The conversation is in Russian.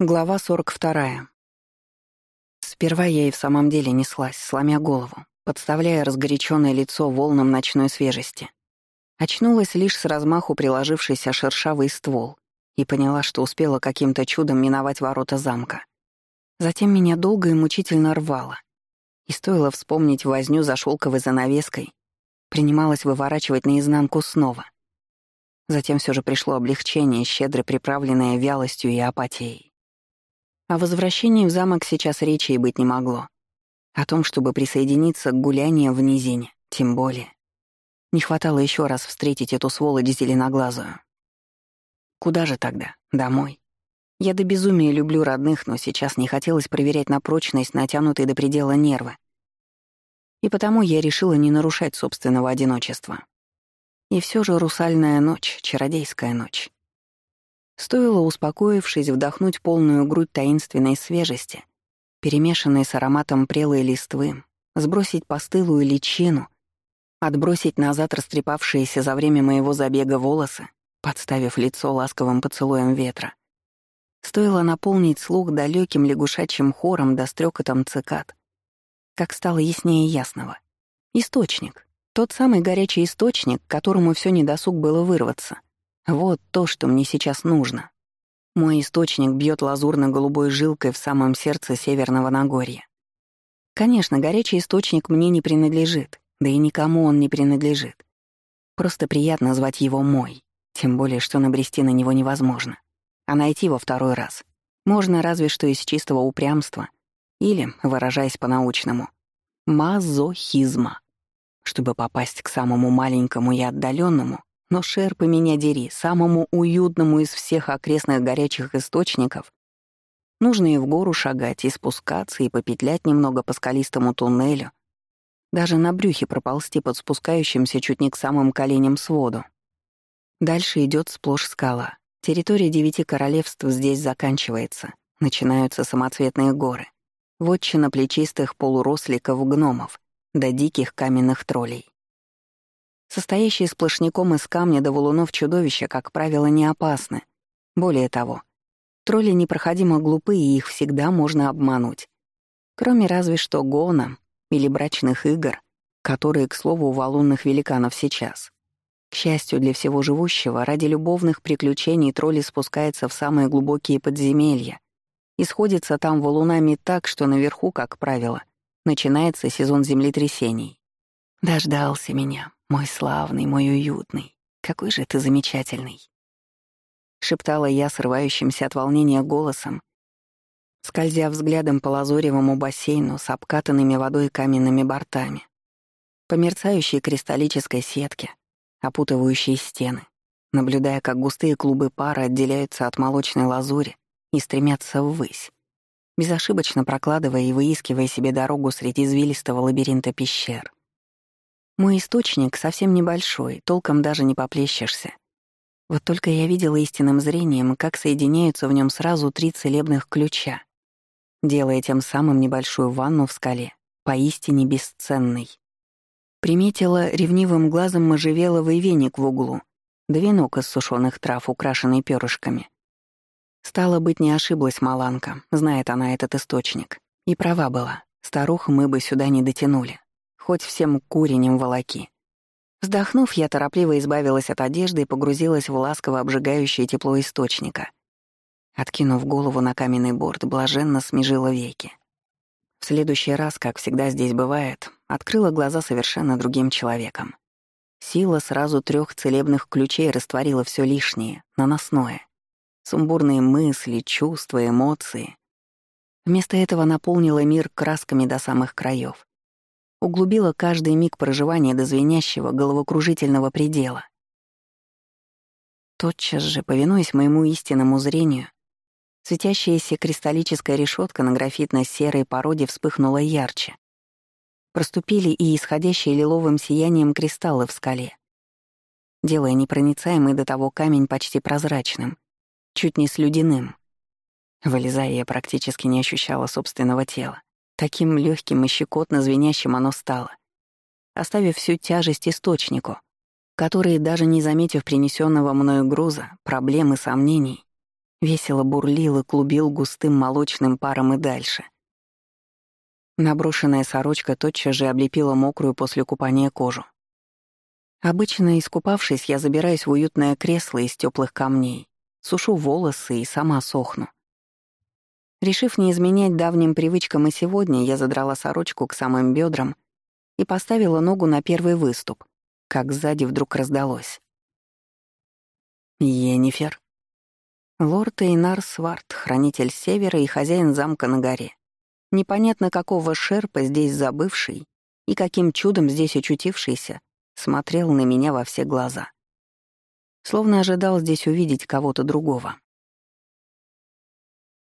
Глава 42. Сперва я и в самом деле неслась, сломя голову, подставляя разгоряченное лицо волнам ночной свежести. Очнулась лишь с размаху приложившийся шершавый ствол и поняла, что успела каким-то чудом миновать ворота замка. Затем меня долго и мучительно рвало. И стоило вспомнить возню за шелковой занавеской, принималась выворачивать наизнанку снова. Затем все же пришло облегчение, щедро приправленное вялостью и апатией. О возвращении в замок сейчас речи и быть не могло. О том, чтобы присоединиться к гулянию в низине, тем более. Не хватало еще раз встретить эту сволочь зеленоглазую. Куда же тогда? Домой. Я до безумия люблю родных, но сейчас не хотелось проверять на прочность натянутые до предела нервы. И потому я решила не нарушать собственного одиночества. И все же русальная ночь, чародейская ночь. Стоило, успокоившись, вдохнуть полную грудь таинственной свежести, перемешанной с ароматом прелой листвы, сбросить постылую личину, отбросить назад растрепавшиеся за время моего забега волосы, подставив лицо ласковым поцелуем ветра. Стоило наполнить слух далеким лягушачьим хором да стрекотом цикад, как стало яснее ясного. Источник. Тот самый горячий источник, к которому все недосуг было вырваться. Вот то, что мне сейчас нужно. Мой источник бьет лазурно-голубой жилкой в самом сердце Северного Нагорья. Конечно, горячий источник мне не принадлежит, да и никому он не принадлежит. Просто приятно звать его мой, тем более, что набрести на него невозможно. А найти его второй раз можно разве что из чистого упрямства или, выражаясь по-научному, мазохизма. Чтобы попасть к самому маленькому и отдаленному, но шерпы меня дери, самому уютному из всех окрестных горячих источников, нужно и в гору шагать, и спускаться, и попетлять немного по скалистому туннелю, даже на брюхе проползти под спускающимся чуть не к самым коленям своду. Дальше идет сплошь скала. Территория девяти королевств здесь заканчивается. Начинаются самоцветные горы. Вотчина плечистых полуросликов-гномов до диких каменных троллей. Состоящие сплошняком из камня до валунов чудовища, как правило, не опасны. Более того, тролли непроходимо глупы, и их всегда можно обмануть. Кроме разве что гона или брачных игр, которые, к слову, у валунных великанов сейчас. К счастью для всего живущего, ради любовных приключений тролли спускаются в самые глубокие подземелья и сходятся там валунами так, что наверху, как правило, начинается сезон землетрясений. Дождался меня, мой славный, мой уютный, какой же ты замечательный. Шептала я срывающимся от волнения голосом, скользя взглядом по лазоревому бассейну с обкатанными водой каменными бортами, по мерцающей кристаллической сетке, опутывающей стены, наблюдая, как густые клубы пара отделяются от молочной лазури и стремятся ввысь, безошибочно прокладывая и выискивая себе дорогу среди извилистого лабиринта пещер. Мой источник совсем небольшой, толком даже не поплещешься. Вот только я видела истинным зрением, как соединяются в нем сразу три целебных ключа, делая тем самым небольшую ванну в скале, поистине бесценной. Приметила ревнивым глазом можжевеловый веник в углу, да венок из сушеных трав, украшенный перышками. Стало быть, не ошиблась Маланка, знает она этот источник. И права была, старух мы бы сюда не дотянули хоть всем куренем волоки. Вздохнув, я торопливо избавилась от одежды и погрузилась в ласково обжигающее тепло источника. Откинув голову на каменный борт, блаженно смежила веки. В следующий раз, как всегда здесь бывает, открыла глаза совершенно другим человеком. Сила сразу трех целебных ключей растворила все лишнее, наносное. Сумбурные мысли, чувства, эмоции. Вместо этого наполнила мир красками до самых краев углубила каждый миг проживания до звенящего головокружительного предела. Тотчас же, повинуясь моему истинному зрению, светящаяся кристаллическая решетка на графитно-серой породе вспыхнула ярче. Проступили и исходящие лиловым сиянием кристаллы в скале, делая непроницаемый до того камень почти прозрачным, чуть не слюдяным. Вылезая, я практически не ощущала собственного тела. Таким легким и щекотно звенящим оно стало, оставив всю тяжесть источнику, который, даже не заметив принесенного мною груза, проблем и сомнений, весело бурлил и клубил густым молочным паром и дальше. Наброшенная сорочка тотчас же облепила мокрую после купания кожу. Обычно, искупавшись, я забираюсь в уютное кресло из теплых камней, сушу волосы и сама сохну. Решив не изменять давним привычкам и сегодня, я задрала сорочку к самым бедрам и поставила ногу на первый выступ, как сзади вдруг раздалось. «Енифер». Лорд Эйнар Сварт, хранитель Севера и хозяин замка на горе. Непонятно какого шерпа здесь забывший и каким чудом здесь очутившийся, смотрел на меня во все глаза. Словно ожидал здесь увидеть кого-то другого.